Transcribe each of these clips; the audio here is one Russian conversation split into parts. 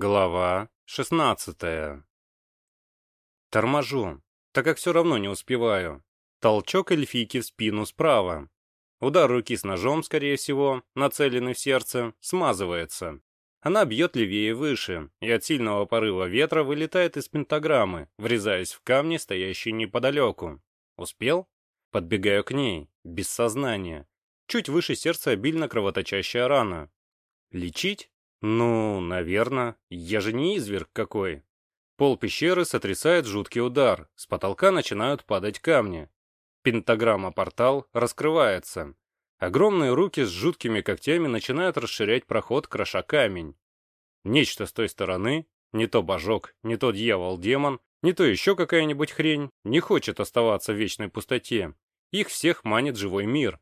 Глава 16 Торможу, так как все равно не успеваю. Толчок эльфийки в спину справа. Удар руки с ножом, скорее всего, нацеленный в сердце, смазывается. Она бьет левее выше, и от сильного порыва ветра вылетает из пентаграммы, врезаясь в камни, стоящие неподалеку. Успел? Подбегаю к ней, без сознания. Чуть выше сердца обильно кровоточащая рана. Лечить? Ну, наверное. Я же не изверг какой. Пол пещеры сотрясает жуткий удар. С потолка начинают падать камни. Пентаграмма-портал раскрывается. Огромные руки с жуткими когтями начинают расширять проход, кроша камень. Нечто с той стороны, не то божок, не то дьявол-демон, не то еще какая-нибудь хрень, не хочет оставаться в вечной пустоте. Их всех манит живой мир.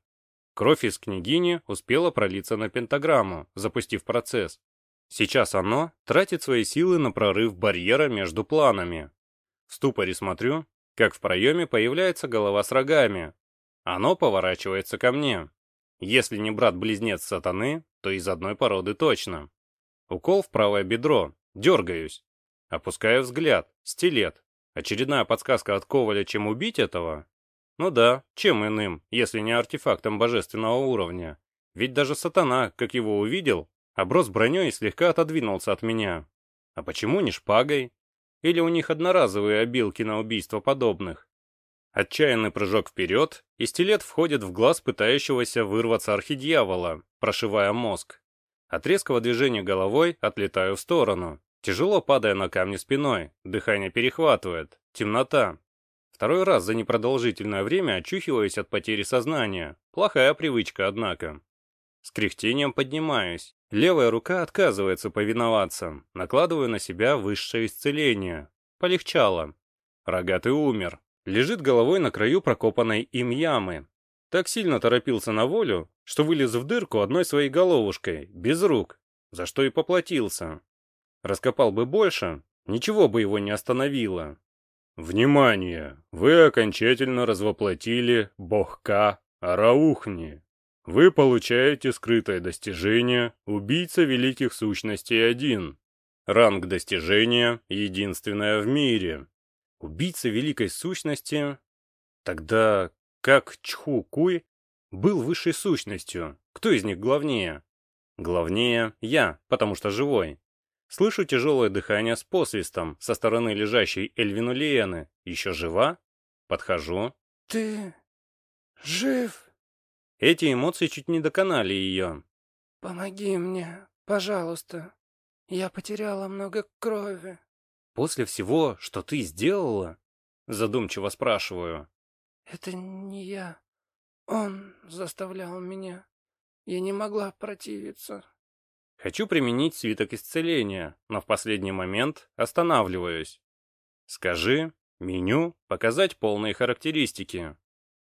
Кровь из княгини успела пролиться на пентаграмму, запустив процесс. Сейчас оно тратит свои силы на прорыв барьера между планами. В ступоре смотрю, как в проеме появляется голова с рогами. Оно поворачивается ко мне. Если не брат-близнец сатаны, то из одной породы точно. Укол в правое бедро. Дергаюсь. Опускаю взгляд. Стилет. Очередная подсказка от Коваля, чем убить этого? Ну да, чем иным, если не артефактом божественного уровня. Ведь даже сатана, как его увидел, оброс броней и слегка отодвинулся от меня. А почему не шпагой? Или у них одноразовые обилки на убийство подобных? Отчаянный прыжок вперед, и стилет входит в глаз пытающегося вырваться архидьявола, прошивая мозг. От резкого движения головой отлетаю в сторону, тяжело падая на камни спиной, дыхание перехватывает, темнота, Второй раз за непродолжительное время очухиваюсь от потери сознания. Плохая привычка, однако. С кряхтением поднимаюсь. Левая рука отказывается повиноваться. Накладываю на себя высшее исцеление. Полегчало. Рогатый умер. Лежит головой на краю прокопанной им ямы. Так сильно торопился на волю, что вылез в дырку одной своей головушкой, без рук, за что и поплатился. Раскопал бы больше, ничего бы его не остановило. Внимание! Вы окончательно развоплотили богка Араухни. Вы получаете скрытое достижение «Убийца великих сущностей 1». Ранг достижения единственное в мире. Убийца великой сущности? Тогда как Чху-Куй был высшей сущностью? Кто из них главнее? Главнее я, потому что живой. Слышу тяжелое дыхание с посвистом со стороны лежащей Эльвину Лиены. Еще жива? Подхожу. «Ты жив?» Эти эмоции чуть не доконали ее. «Помоги мне, пожалуйста. Я потеряла много крови». «После всего, что ты сделала?» Задумчиво спрашиваю. «Это не я. Он заставлял меня. Я не могла противиться». Хочу применить свиток исцеления, но в последний момент останавливаюсь. Скажи, меню, показать полные характеристики.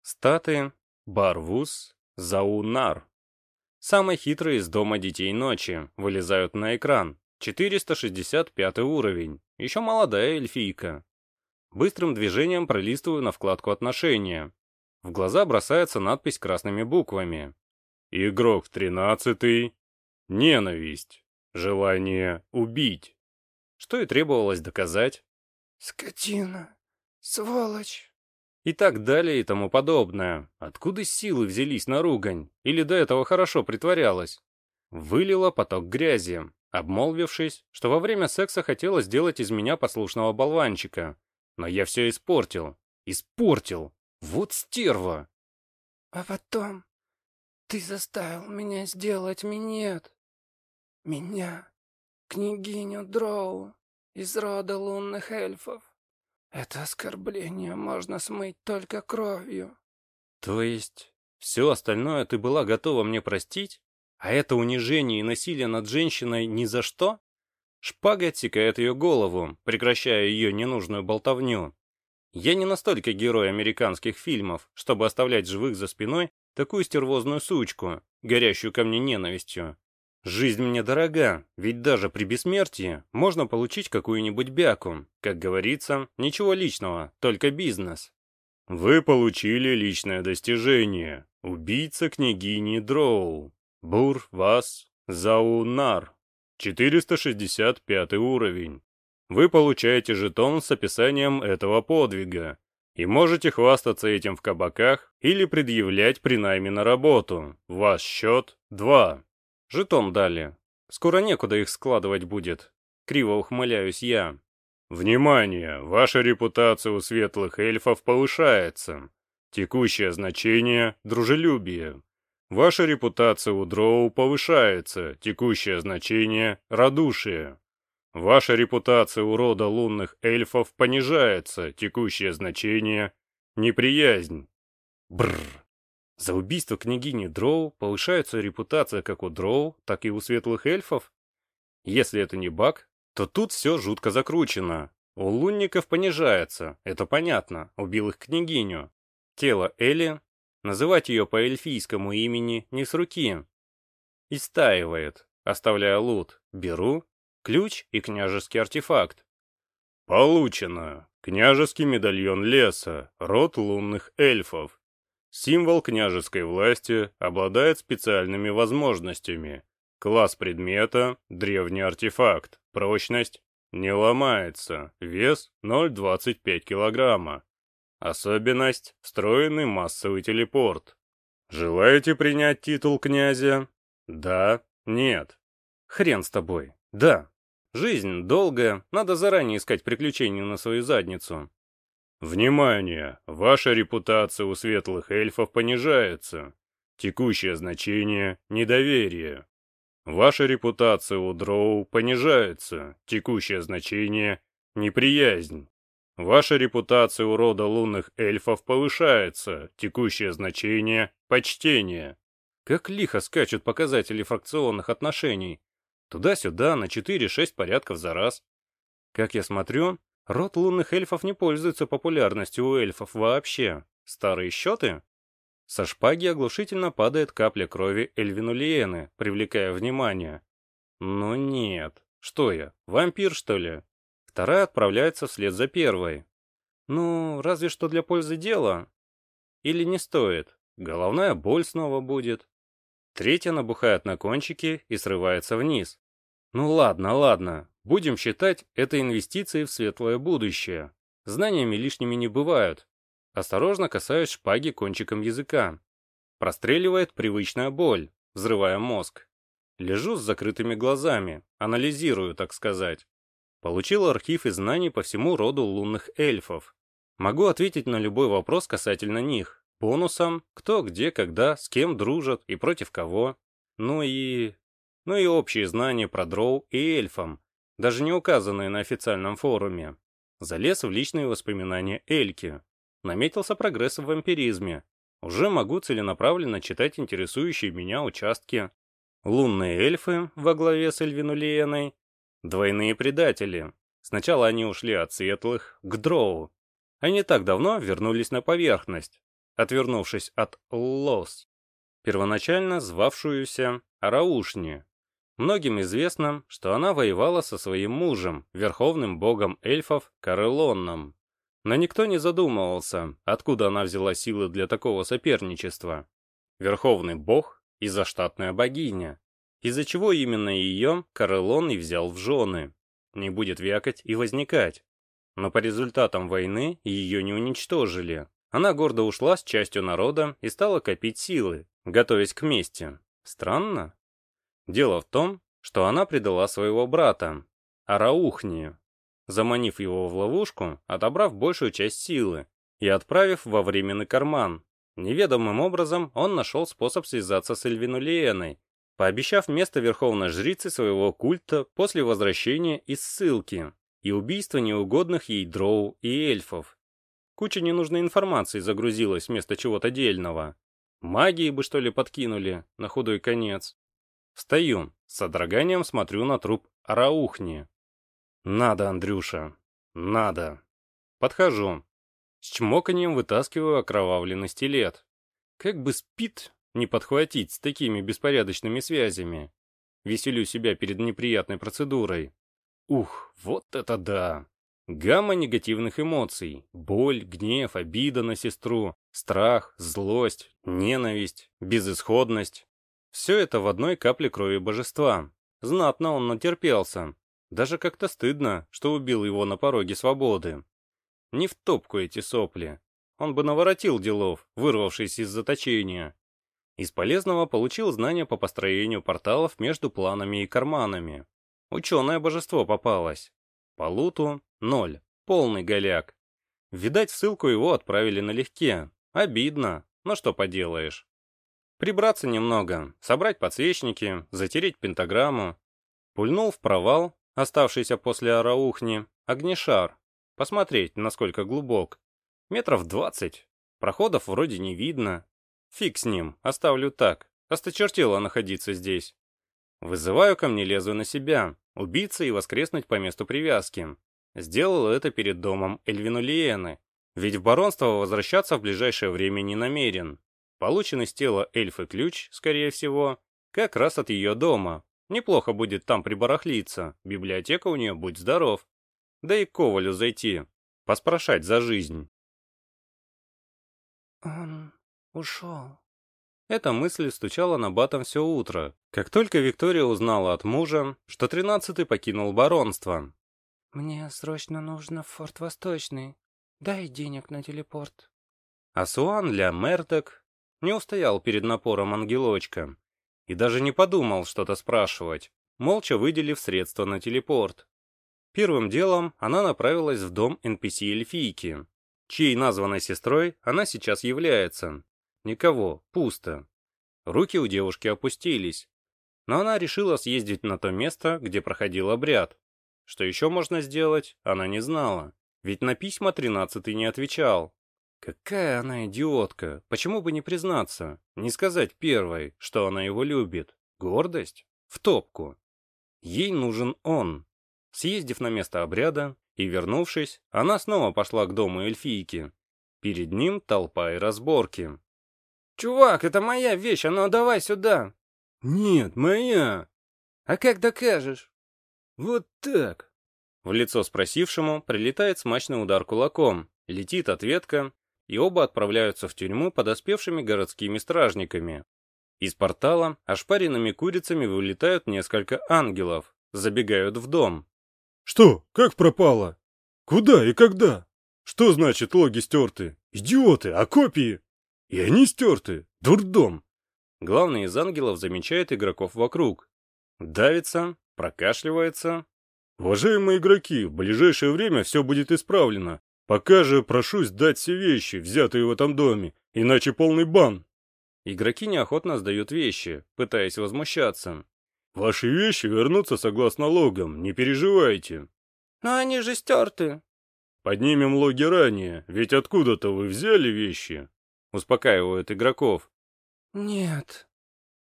Статы, Барвус, Заунар. Самые хитрые из дома детей ночи вылезают на экран. 465 уровень. Еще молодая эльфийка. Быстрым движением пролистываю на вкладку «Отношения». В глаза бросается надпись красными буквами. «Игрок 13 Ненависть. Желание убить. Что и требовалось доказать. «Скотина! Сволочь!» И так далее и тому подобное. Откуда силы взялись на ругань? Или до этого хорошо притворялась? Вылила поток грязи, обмолвившись, что во время секса хотела сделать из меня послушного болванчика. Но я все испортил. Испортил. Вот стерва. А потом ты заставил меня сделать минет. Меня, княгиню Дроу, из рода лунных эльфов. Это оскорбление можно смыть только кровью. То есть, все остальное ты была готова мне простить? А это унижение и насилие над женщиной ни за что? Шпага отсекает ее голову, прекращая ее ненужную болтовню. Я не настолько герой американских фильмов, чтобы оставлять живых за спиной такую стервозную сучку, горящую ко мне ненавистью. Жизнь мне дорога, ведь даже при бессмертии можно получить какую-нибудь бяку. Как говорится, ничего личного, только бизнес. Вы получили личное достижение. Убийца княгини Дроу. Бур вас Заунар. 465 уровень. Вы получаете жетон с описанием этого подвига и можете хвастаться этим в кабаках или предъявлять при найме на работу. Ваш счет 2. Жетон дали. Скоро некуда их складывать будет. Криво ухмыляюсь я. Внимание! Ваша репутация у светлых эльфов повышается. Текущее значение – дружелюбие. Ваша репутация у дроу повышается. Текущее значение – радушие. Ваша репутация у рода лунных эльфов понижается. Текущее значение – неприязнь. Бррр. За убийство княгини Дроу повышается репутация как у Дроу, так и у светлых эльфов? Если это не баг, то тут все жутко закручено. У лунников понижается, это понятно, убил их княгиню. Тело Эли, называть ее по эльфийскому имени не с руки. Истаивает, оставляя лут. Беру, ключ и княжеский артефакт. Получено. Княжеский медальон леса, род лунных эльфов. Символ княжеской власти обладает специальными возможностями. Класс предмета – древний артефакт. Прочность – не ломается. Вес – 0,25 килограмма. Особенность – встроенный массовый телепорт. Желаете принять титул князя? Да, нет. Хрен с тобой. Да. Жизнь долгая, надо заранее искать приключения на свою задницу. Внимание! Ваша репутация у светлых эльфов понижается. Текущее значение – недоверие. Ваша репутация у дроу понижается, текущее значение – неприязнь. Ваша репутация у рода лунных эльфов повышается, текущее значение – почтение. Как лихо скачут показатели фракционных отношений. Туда-сюда на 4-6 порядков за раз. Как я смотрю, род лунных эльфов не пользуется популярностью у эльфов вообще. Старые счеты? Со шпаги оглушительно падает капля крови Эльвину Лиены, привлекая внимание. Ну нет. Что я, вампир, что ли? Вторая отправляется вслед за первой. Ну, разве что для пользы дела. Или не стоит. Головная боль снова будет. Третья набухает на кончике и срывается вниз. Ну ладно, ладно. Будем считать это инвестицией в светлое будущее. Знаниями лишними не бывают. Осторожно касаюсь шпаги кончиком языка. Простреливает привычная боль, взрывая мозг. Лежу с закрытыми глазами, анализирую, так сказать. Получил архив и знаний по всему роду лунных эльфов. Могу ответить на любой вопрос касательно них. Бонусом, кто, где, когда, с кем дружат и против кого. Ну и... Ну и общие знания про дроу и эльфам, даже не указанные на официальном форуме. Залез в личные воспоминания Эльки. Наметился прогресс в вампиризме. Уже могу целенаправленно читать интересующие меня участки. Лунные эльфы во главе с Эльвинулиеной. Двойные предатели. Сначала они ушли от светлых к дроу. Они так давно вернулись на поверхность, отвернувшись от лос, первоначально звавшуюся Араушни. Многим известно, что она воевала со своим мужем, верховным богом эльфов Карелонном. Но никто не задумывался, откуда она взяла силы для такого соперничества. Верховный бог и заштатная богиня. Из-за чего именно ее Карелон и взял в жены. Не будет вякать и возникать. Но по результатам войны ее не уничтожили. Она гордо ушла с частью народа и стала копить силы, готовясь к мести. Странно. Дело в том, что она предала своего брата, Араухни, заманив его в ловушку, отобрав большую часть силы и отправив во временный карман. Неведомым образом он нашел способ связаться с Эльвинулиеной, пообещав место верховной жрицы своего культа после возвращения из ссылки и убийства неугодных ей дроу и эльфов. Куча ненужной информации загрузилась вместо чего-то дельного. Магии бы что ли подкинули, на худой конец. Встаю, с содроганием смотрю на труп Араухни, «Надо, Андрюша, надо». Подхожу. С чмоканием вытаскиваю окровавленный стилет. Как бы спит не подхватить с такими беспорядочными связями. Веселю себя перед неприятной процедурой. Ух, вот это да! Гамма негативных эмоций. Боль, гнев, обида на сестру, страх, злость, ненависть, безысходность. Все это в одной капле крови божества. Знатно он натерпелся. Даже как-то стыдно, что убил его на пороге свободы. Не в топку эти сопли. Он бы наворотил делов, вырвавшись из заточения. Из полезного получил знания по построению порталов между планами и карманами. Ученое божество попалось. По луту — ноль. Полный голяк. Видать, ссылку его отправили налегке. Обидно, но что поделаешь. Прибраться немного, собрать подсвечники, затереть пентаграмму. Пульнул в провал, оставшийся после араухни, огнешар. Посмотреть, насколько глубок. Метров двадцать. Проходов вроде не видно. Фиг с ним, оставлю так. Осточертело находиться здесь. Вызываю ко мне лезу на себя, убиться и воскреснуть по месту привязки. Сделал это перед домом Эльвинулиены, ведь в баронство возвращаться в ближайшее время не намерен. Получен из тела эльфы ключ, скорее всего, как раз от ее дома. Неплохо будет там прибарахлиться, библиотека у нее, будь здоров. Да и к Ковалю зайти, поспрашать за жизнь. Он ушел. Эта мысль стучала на батом все утро, как только Виктория узнала от мужа, что тринадцатый покинул баронство. «Мне срочно нужно в Форт Восточный. Дай денег на телепорт». Асуан Ля Мертек не устоял перед напором ангелочка и даже не подумал что-то спрашивать, молча выделив средства на телепорт. Первым делом она направилась в дом NPC-эльфийки, чьей названной сестрой она сейчас является. Никого, пусто. Руки у девушки опустились, но она решила съездить на то место, где проходил обряд. Что еще можно сделать, она не знала, ведь на письма тринадцатый не отвечал. Какая она идиотка, почему бы не признаться, не сказать первой, что она его любит. Гордость? В топку. Ей нужен он. Съездив на место обряда и вернувшись, она снова пошла к дому эльфийки. Перед ним толпа и разборки. «Чувак, это моя вещь, а ну давай сюда!» «Нет, моя!» «А как докажешь?» «Вот так!» В лицо спросившему прилетает смачный удар кулаком, летит ответка, и оба отправляются в тюрьму подоспевшими городскими стражниками. Из портала ошпаренными курицами вылетают несколько ангелов, забегают в дом. «Что? Как пропало? Куда и когда? Что значит логи стерты? Идиоты, а копии? И они стерты. Дурдом!» Главный из ангелов замечает игроков вокруг. Давится, прокашливается. «Уважаемые игроки, в ближайшее время все будет исправлено. Пока же прошу сдать все вещи, взятые в этом доме, иначе полный бан». Игроки неохотно сдают вещи, пытаясь возмущаться. «Ваши вещи вернутся согласно логам, не переживайте». «Но они же стерты». «Поднимем логи ранее, ведь откуда-то вы взяли вещи?» Успокаивают игроков. «Нет»,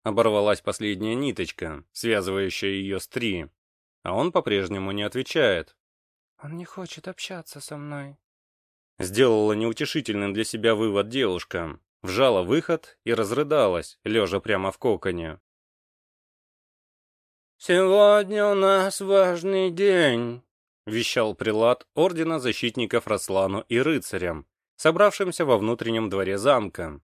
Оборвалась последняя ниточка, связывающая ее с три. А он по-прежнему не отвечает. «Он не хочет общаться со мной». Сделала неутешительным для себя вывод девушка. Вжала выход и разрыдалась, лежа прямо в коконе. «Сегодня у нас важный день», — вещал прилад Ордена Защитников Рослану и Рыцарям, собравшимся во внутреннем дворе замка.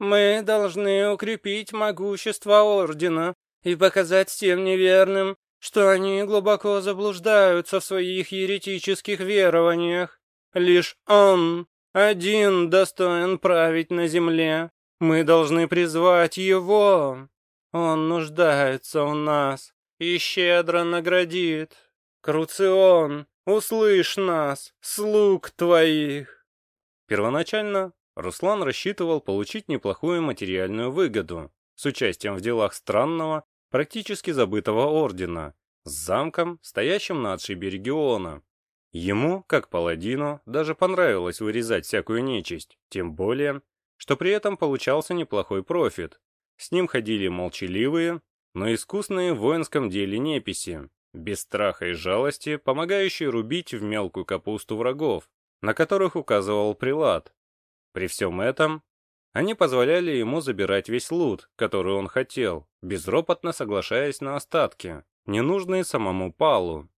Мы должны укрепить могущество Ордена и показать всем неверным, что они глубоко заблуждаются в своих еретических верованиях. Лишь Он один достоин править на земле. Мы должны призвать Его. Он нуждается у нас и щедро наградит. Круцион, услышь нас, слуг Твоих. Первоначально Руслан рассчитывал получить неплохую материальную выгоду с участием в делах странного, практически забытого ордена, с замком, стоящим на отшибе региона. Ему, как паладину, даже понравилось вырезать всякую нечисть, тем более, что при этом получался неплохой профит. С ним ходили молчаливые, но искусные в воинском деле неписи, без страха и жалости, помогающие рубить в мелкую капусту врагов, на которых указывал прилад, при всем этом, они позволяли ему забирать весь лут, который он хотел, безропотно соглашаясь на остатки, ненужные самому Палу.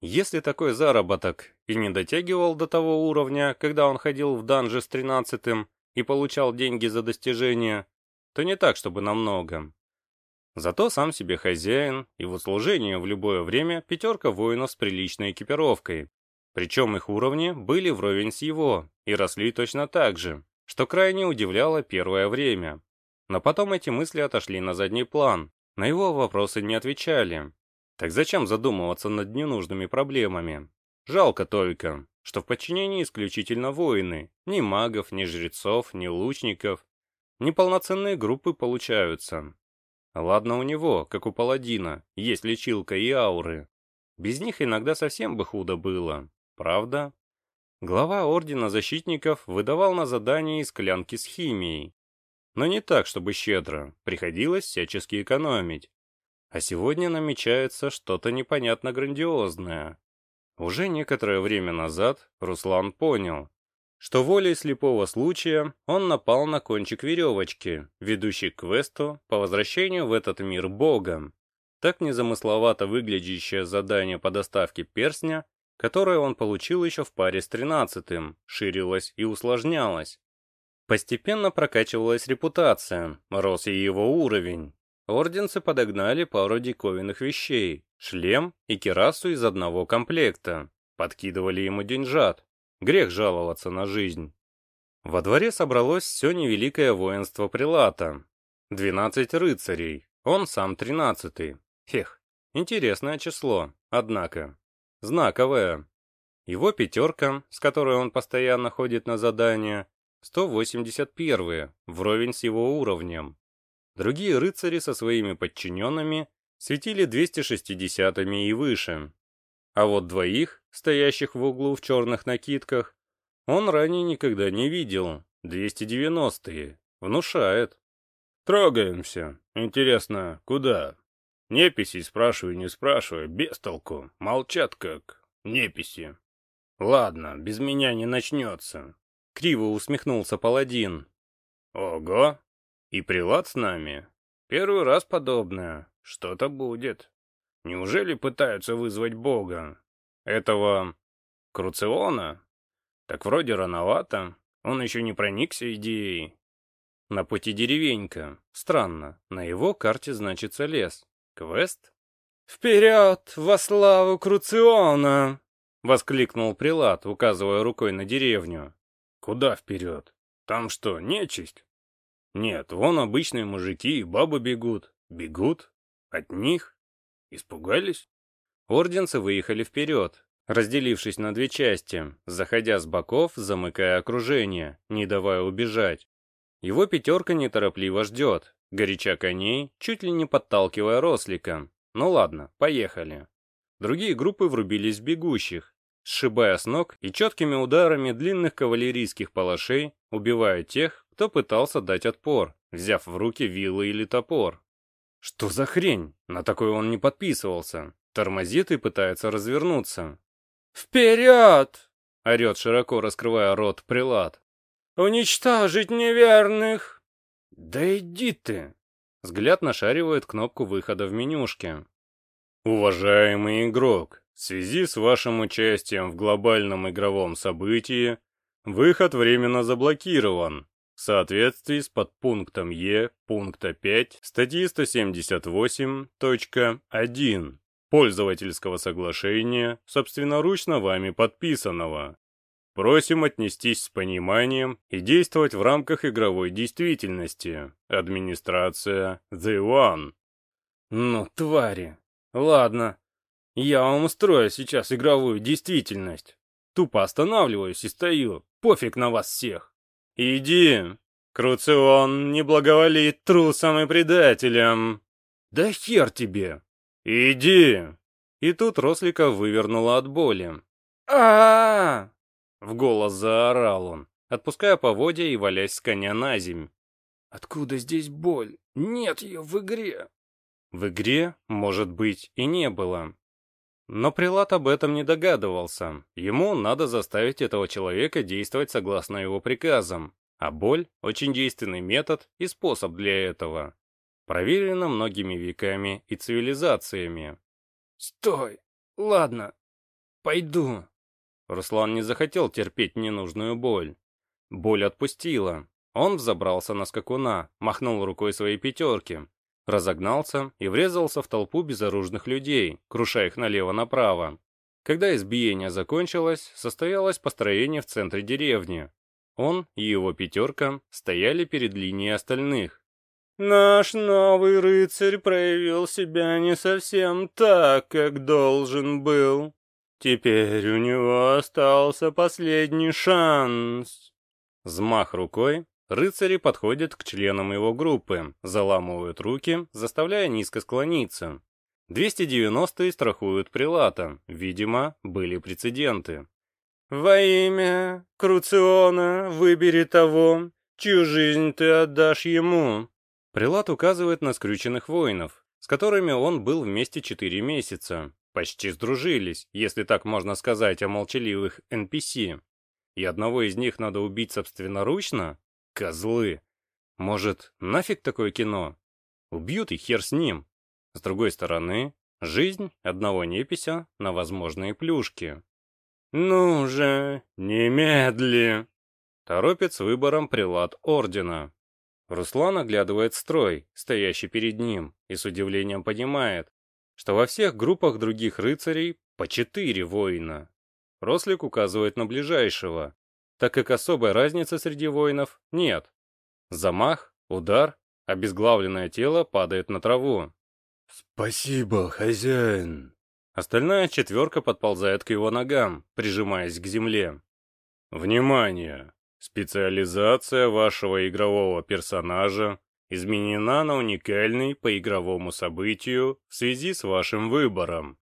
Если такой заработок и не дотягивал до того уровня, когда он ходил в данжи с тринадцатым и получал деньги за достижения, то не так, чтобы намного. Зато сам себе хозяин, и в услужение в любое время пятерка воинов с приличной экипировкой. Причем их уровни были вровень с его, и росли точно так же, что крайне удивляло первое время. Но потом эти мысли отошли на задний план, на его вопросы не отвечали. Так зачем задумываться над ненужными проблемами? Жалко только, что в подчинении исключительно воины, ни магов, ни жрецов, ни лучников, ни полноценные группы получаются. Ладно у него, как у паладина, есть лечилка и ауры. Без них иногда совсем бы худо было, правда? Глава Ордена Защитников выдавал на задание склянки с химией. Но не так, чтобы щедро, приходилось всячески экономить. А сегодня намечается что-то непонятно грандиозное. Уже некоторое время назад Руслан понял, что волей слепого случая он напал на кончик веревочки, ведущий к квесту по возвращению в этот мир богом. Так незамысловато выглядящее задание по доставке перстня которое он получил еще в паре с тринадцатым, ширилось и усложнялось. Постепенно прокачивалась репутация, рос и его уровень. Орденцы подогнали пару диковинных вещей, шлем и керасу из одного комплекта, подкидывали ему деньжат. Грех жаловаться на жизнь. Во дворе собралось все невеликое воинство прилата. Двенадцать рыцарей, он сам тринадцатый. Хех, интересное число, однако. Знаковая. Его пятерка, с которой он постоянно ходит на задания, 181 вровень с его уровнем. Другие рыцари со своими подчиненными светили 260-ми и выше. А вот двоих, стоящих в углу в черных накидках, он ранее никогда не видел. 290-е. Внушает. Трогаемся. Интересно, куда? Неписи спрашиваю, не спрашиваю, без толку. Молчат как неписи. Ладно, без меня не начнется. Криво усмехнулся паладин. Ого! И прилад с нами? Первый раз подобное. Что-то будет. Неужели пытаются вызвать бога? Этого... Круциона? Так вроде рановато. Он еще не проникся идеей. На пути деревенька. Странно, на его карте значится лес. Квест? «Вперед, во славу Круциона!» — воскликнул Прилад, указывая рукой на деревню. «Куда вперед? Там что, нечисть?» «Нет, вон обычные мужики и бабы бегут. Бегут? От них? Испугались?» Орденцы выехали вперед, разделившись на две части, заходя с боков, замыкая окружение, не давая убежать. Его пятерка неторопливо ждет, горяча коней, чуть ли не подталкивая рослика. Ну ладно, поехали. Другие группы врубились в бегущих, сшибая с ног и четкими ударами длинных кавалерийских палашей убивая тех, кто пытался дать отпор, взяв в руки вилы или топор. Что за хрень? На такое он не подписывался. Тормозит и пытается развернуться. «Вперед!» — орет, широко раскрывая рот прилад. «Уничтожить неверных!» «Да иди ты!» Взгляд нашаривает кнопку выхода в менюшке. «Уважаемый игрок, в связи с вашим участием в глобальном игровом событии, выход временно заблокирован. В соответствии с подпунктом Е пункта 5 статьи 178.1 пользовательского соглашения, собственноручно вами подписанного. Просим отнестись с пониманием и действовать в рамках игровой действительности. Администрация The One. Ну, твари. Ладно. Я вам устрою сейчас игровую действительность. Тупо останавливаюсь и стою. Пофиг на вас всех. Иди. Круцион не благоволит трусам и предателям. Да хер тебе. Иди. И тут Рослика вывернула от боли. а! В голос заорал он, отпуская поводья и валясь с коня на земь. «Откуда здесь боль? Нет ее в игре!» В игре, может быть, и не было. Но Прилад об этом не догадывался. Ему надо заставить этого человека действовать согласно его приказам. А боль – очень действенный метод и способ для этого. Проверено многими веками и цивилизациями. «Стой! Ладно, пойду!» Руслан не захотел терпеть ненужную боль. Боль отпустила. Он взобрался на скакуна, махнул рукой своей пятерки. Разогнался и врезался в толпу безоружных людей, круша их налево-направо. Когда избиение закончилось, состоялось построение в центре деревни. Он и его пятерка стояли перед линией остальных. «Наш новый рыцарь проявил себя не совсем так, как должен был. Теперь у него остался последний шанс». Взмах рукой, рыцари подходят к членам его группы, заламывают руки, заставляя низко склониться. 290 страхуют прилата, видимо, были прецеденты. «Во имя Круциона выбери того, чью жизнь ты отдашь ему», Прилад указывает на скрюченных воинов, с которыми он был вместе четыре месяца. Почти сдружились, если так можно сказать о молчаливых NPC. И одного из них надо убить собственноручно? Козлы. Может, нафиг такое кино? Убьют и хер с ним. С другой стороны, жизнь одного непися на возможные плюшки. «Ну же, немедли!» Торопит с выбором прилад ордена. Руслан оглядывает строй, стоящий перед ним, и с удивлением понимает, что во всех группах других рыцарей по четыре воина. Рослик указывает на ближайшего, так как особой разницы среди воинов нет. Замах, удар, обезглавленное тело падает на траву. «Спасибо, хозяин!» Остальная четверка подползает к его ногам, прижимаясь к земле. «Внимание! Специализация вашего игрового персонажа изменена на уникальный по игровому событию в связи с вашим выбором.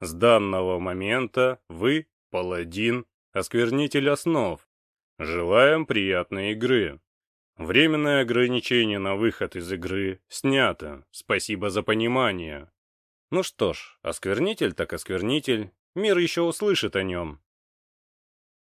С данного момента вы – паладин, осквернитель основ. Желаем приятной игры. Временное ограничение на выход из игры снято. Спасибо за понимание. Ну что ж, осквернитель так осквернитель, мир еще услышит о нем.